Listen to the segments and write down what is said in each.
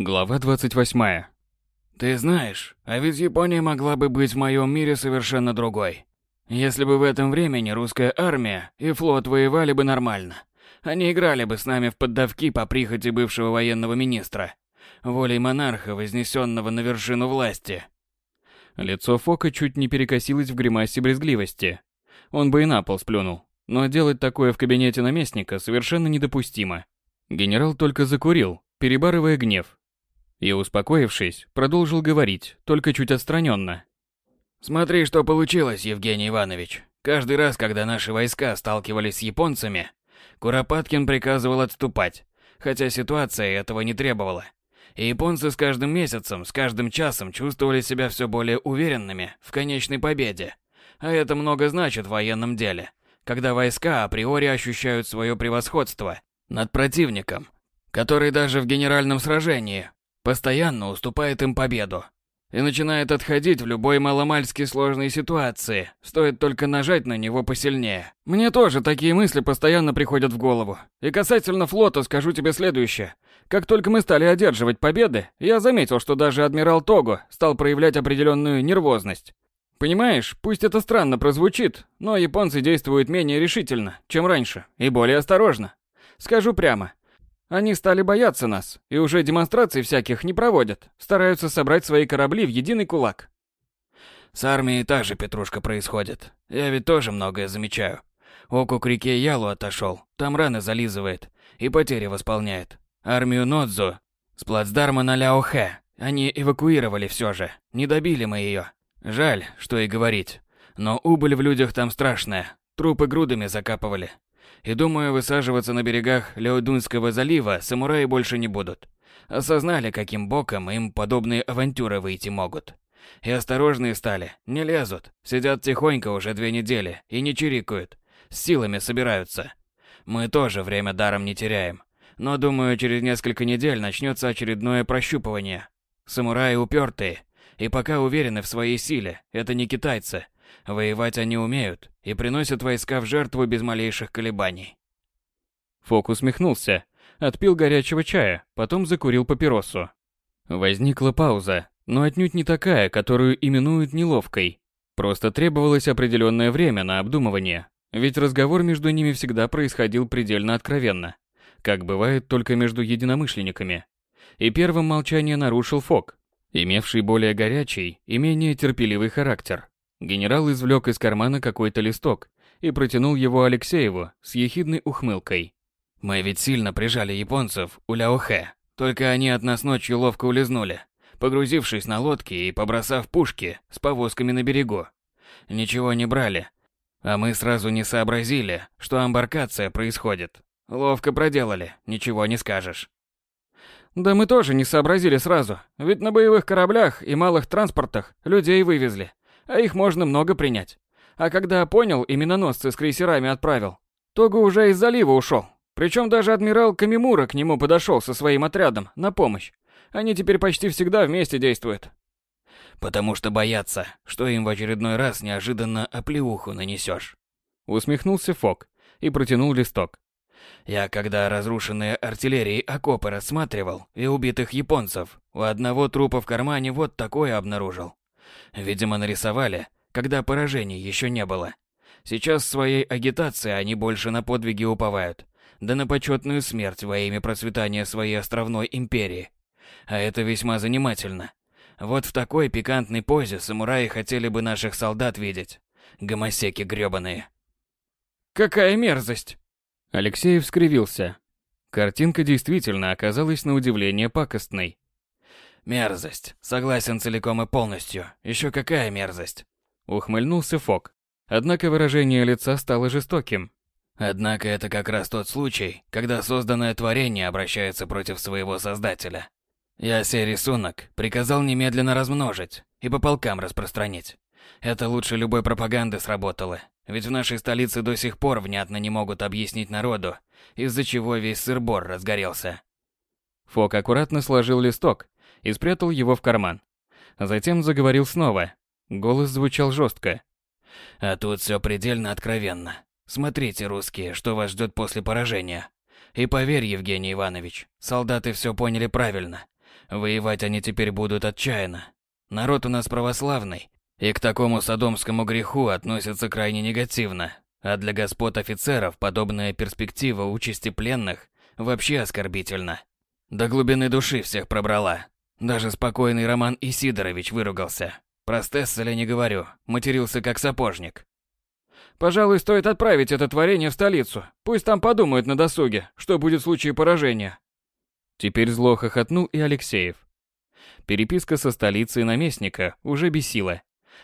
Глава 28. Ты знаешь, а ведь Япония могла бы быть в моем мире совершенно другой. Если бы в этом времени русская армия и флот воевали бы нормально. Они играли бы с нами в поддавки по прихоти бывшего военного министра, волей монарха, вознесенного на вершину власти. Лицо Фока чуть не перекосилось в гримасе брезгливости. Он бы и на пол сплюнул. Но делать такое в кабинете наместника совершенно недопустимо. Генерал только закурил, перебарывая гнев, и, успокоившись, продолжил говорить, только чуть отстраненно. «Смотри, что получилось, Евгений Иванович. Каждый раз, когда наши войска сталкивались с японцами, Куропаткин приказывал отступать, хотя ситуация этого не требовала. И японцы с каждым месяцем, с каждым часом чувствовали себя все более уверенными в конечной победе. А это много значит в военном деле, когда войска априори ощущают свое превосходство над противником, который даже в генеральном сражении постоянно уступает им победу. И начинает отходить в любой маломальски сложной ситуации, стоит только нажать на него посильнее. Мне тоже такие мысли постоянно приходят в голову. И касательно флота скажу тебе следующее. Как только мы стали одерживать победы, я заметил, что даже адмирал Того стал проявлять определенную нервозность. Понимаешь, пусть это странно прозвучит, но японцы действуют менее решительно, чем раньше, и более осторожно. Скажу прямо, они стали бояться нас, и уже демонстраций всяких не проводят, стараются собрать свои корабли в единый кулак. С армией та же петрушка происходит. Я ведь тоже многое замечаю. Оку к реке Ялу отошел, там раны зализывает и потери восполняет. Армию Нодзу с плацдарма на Ляохэ они эвакуировали все же, не добили мы ее. Жаль, что и говорить. Но убыль в людях там страшная, трупы грудами закапывали. И думаю, высаживаться на берегах Леодунского залива самураи больше не будут. Осознали, каким боком им подобные авантюры выйти могут. И осторожные стали, не лезут, сидят тихонько уже две недели и не чирикают, с силами собираются. Мы тоже время даром не теряем. Но думаю, через несколько недель начнется очередное прощупывание. Самураи упертые, и пока уверены в своей силе, это не китайцы – Воевать они умеют и приносят войска в жертву без малейших колебаний. Фок усмехнулся, отпил горячего чая, потом закурил папиросу. Возникла пауза, но отнюдь не такая, которую именуют неловкой. Просто требовалось определенное время на обдумывание, ведь разговор между ними всегда происходил предельно откровенно, как бывает только между единомышленниками. И первым молчание нарушил Фок, имевший более горячий и менее терпеливый характер. Генерал извлек из кармана какой-то листок и протянул его Алексееву с ехидной ухмылкой. «Мы ведь сильно прижали японцев у Ляохэ, только они от нас ночью ловко улизнули, погрузившись на лодки и побросав пушки с повозками на берегу. Ничего не брали, а мы сразу не сообразили, что амбаркация происходит. Ловко проделали, ничего не скажешь». Да мы тоже не сообразили сразу, ведь на боевых кораблях и малых транспортах людей вывезли а их можно много принять. А когда понял и миноносцы с крейсерами отправил, Того уже из залива ушел. Причем даже адмирал Камимура к нему подошел со своим отрядом на помощь. Они теперь почти всегда вместе действуют. Потому что боятся, что им в очередной раз неожиданно оплеуху нанесешь. Усмехнулся Фок и протянул листок. Я когда разрушенные артиллерией окопы рассматривал и убитых японцев, у одного трупа в кармане вот такое обнаружил. Видимо, нарисовали, когда поражений еще не было. Сейчас своей агитации они больше на подвиги уповают, да на почетную смерть во имя процветания своей островной империи. А это весьма занимательно. Вот в такой пикантной позе самураи хотели бы наших солдат видеть. Гомосеки грёбаные. Какая мерзость! Алексей скривился. Картинка действительно оказалась на удивление пакостной. Мерзость. Согласен целиком и полностью. Еще какая мерзость? Ухмыльнулся Фок. Однако выражение лица стало жестоким. Однако это как раз тот случай, когда созданное творение обращается против своего создателя. Я сей рисунок приказал немедленно размножить и по полкам распространить. Это лучше любой пропаганды сработало, ведь в нашей столице до сих пор внятно не могут объяснить народу, из-за чего весь сыр-бор разгорелся. Фок аккуратно сложил листок и спрятал его в карман. Затем заговорил снова. Голос звучал жестко. «А тут все предельно откровенно. Смотрите, русские, что вас ждет после поражения. И поверь, Евгений Иванович, солдаты все поняли правильно. Воевать они теперь будут отчаянно. Народ у нас православный, и к такому садомскому греху относятся крайне негативно. А для господ офицеров подобная перспектива участи пленных вообще оскорбительна. До глубины души всех пробрала. Даже спокойный Роман Исидорович выругался. Про Стесселя не говорю, матерился как сапожник. Пожалуй, стоит отправить это творение в столицу. Пусть там подумают на досуге, что будет в случае поражения. Теперь зло хохотнул и Алексеев. Переписка со столицей наместника уже бесила.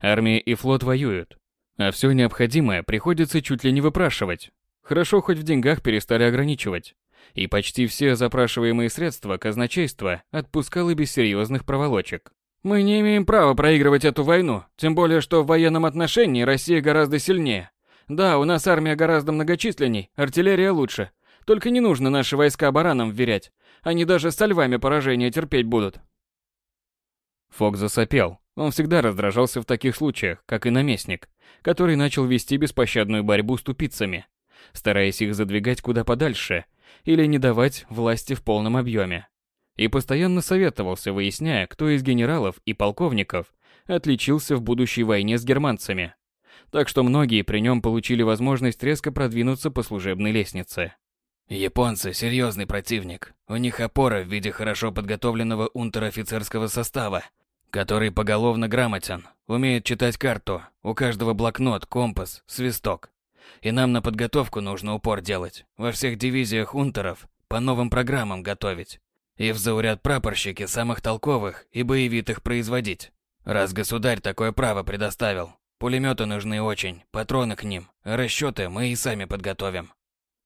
Армия и флот воюют. А все необходимое приходится чуть ли не выпрашивать. Хорошо, хоть в деньгах перестали ограничивать. И почти все запрашиваемые средства казначейства отпускало без серьезных проволочек. Мы не имеем права проигрывать эту войну, тем более что в военном отношении Россия гораздо сильнее. Да, у нас армия гораздо многочисленней, артиллерия лучше. Только не нужно наши войска баранам вверять. Они даже со львами поражения терпеть будут. Фок засопел. Он всегда раздражался в таких случаях, как и наместник, который начал вести беспощадную борьбу с тупицами, стараясь их задвигать куда подальше или не давать власти в полном объеме. И постоянно советовался, выясняя, кто из генералов и полковников отличился в будущей войне с германцами. Так что многие при нем получили возможность резко продвинуться по служебной лестнице. Японцы – серьезный противник. У них опора в виде хорошо подготовленного унтер-офицерского состава, который поголовно грамотен, умеет читать карту, у каждого блокнот, компас, свисток. И нам на подготовку нужно упор делать, во всех дивизиях унтеров по новым программам готовить. И в зауряд прапорщики самых толковых и боевитых производить. Раз государь такое право предоставил. Пулеметы нужны очень, патроны к ним, расчеты мы и сами подготовим.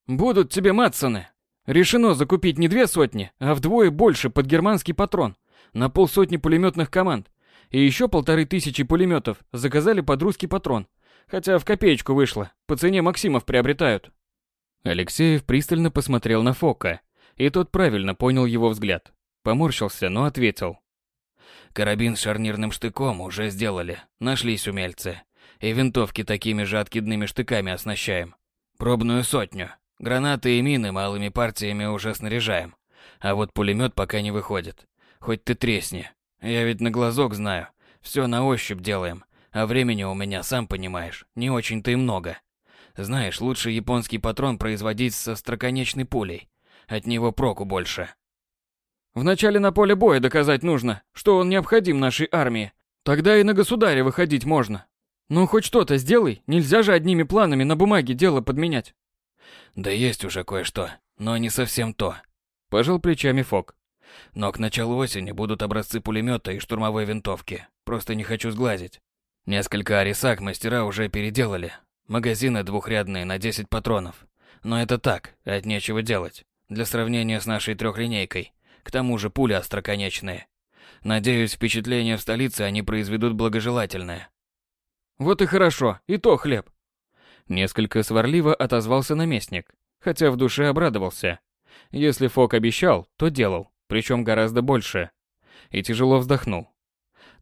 Будут тебе Матсоны. Решено закупить не две сотни, а вдвое больше под германский патрон. На полсотни пулеметных команд. И еще полторы тысячи пулеметов заказали под русский патрон. Хотя в копеечку вышло. По цене Максимов приобретают. Алексеев пристально посмотрел на Фока, и тот правильно понял его взгляд. Поморщился, но ответил. Карабин с шарнирным штыком уже сделали, нашлись умельцы. И винтовки такими же откидными штыками оснащаем. Пробную сотню. Гранаты и мины малыми партиями уже снаряжаем. А вот пулемет пока не выходит. Хоть ты тресни. Я ведь на глазок знаю. Все на ощупь делаем. А времени у меня, сам понимаешь, не очень-то и много. Знаешь, лучше японский патрон производить со строконечной пулей. От него проку больше. Вначале на поле боя доказать нужно, что он необходим нашей армии. Тогда и на государя выходить можно. Ну хоть что-то сделай, нельзя же одними планами на бумаге дело подменять. Да есть уже кое-что, но не совсем то. Пожал плечами Фок. Но к началу осени будут образцы пулемета и штурмовой винтовки. Просто не хочу сглазить. Несколько арисак мастера уже переделали. Магазины двухрядные на 10 патронов. Но это так, от нечего делать. Для сравнения с нашей трехлинейкой. К тому же пули остроконечные. Надеюсь, впечатление в столице они произведут благожелательное. Вот и хорошо, и то хлеб. Несколько сварливо отозвался наместник, хотя в душе обрадовался. Если Фок обещал, то делал, причем гораздо больше. И тяжело вздохнул.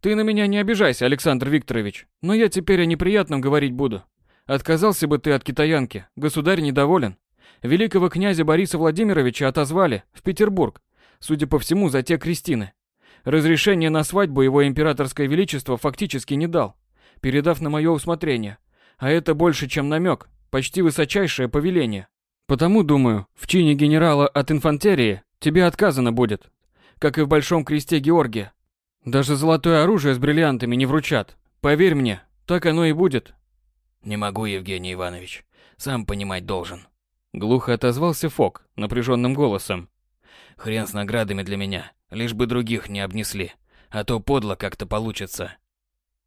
«Ты на меня не обижайся, Александр Викторович, но я теперь о неприятном говорить буду. Отказался бы ты от китаянки, государь недоволен. Великого князя Бориса Владимировича отозвали в Петербург, судя по всему, за те крестины. Разрешение на свадьбу его императорское величество фактически не дал, передав на мое усмотрение. А это больше, чем намек, почти высочайшее повеление. Потому, думаю, в чине генерала от инфантерии тебе отказано будет, как и в Большом кресте Георгия. Даже золотое оружие с бриллиантами не вручат. Поверь мне, так оно и будет. Не могу, Евгений Иванович. Сам понимать должен. Глухо отозвался Фок напряженным голосом. Хрен с наградами для меня, лишь бы других не обнесли, а то подло как-то получится.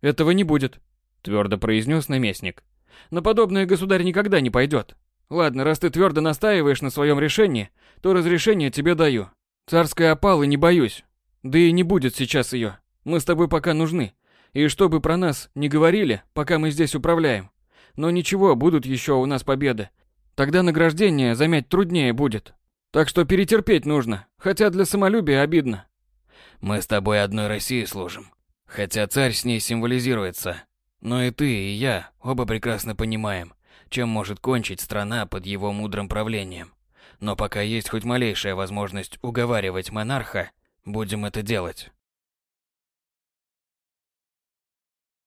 Этого не будет, твердо произнес наместник. На подобное государь никогда не пойдет. Ладно, раз ты твердо настаиваешь на своем решении, то разрешение тебе даю. Царской опалы не боюсь. Да и не будет сейчас ее. Мы с тобой пока нужны. И чтобы про нас не говорили, пока мы здесь управляем. Но ничего, будут еще у нас победы. Тогда награждение замять труднее будет. Так что перетерпеть нужно, хотя для самолюбия обидно. Мы с тобой одной России служим. Хотя царь с ней символизируется, но и ты, и я оба прекрасно понимаем, чем может кончить страна под его мудрым правлением. Но пока есть хоть малейшая возможность уговаривать монарха, будем это делать.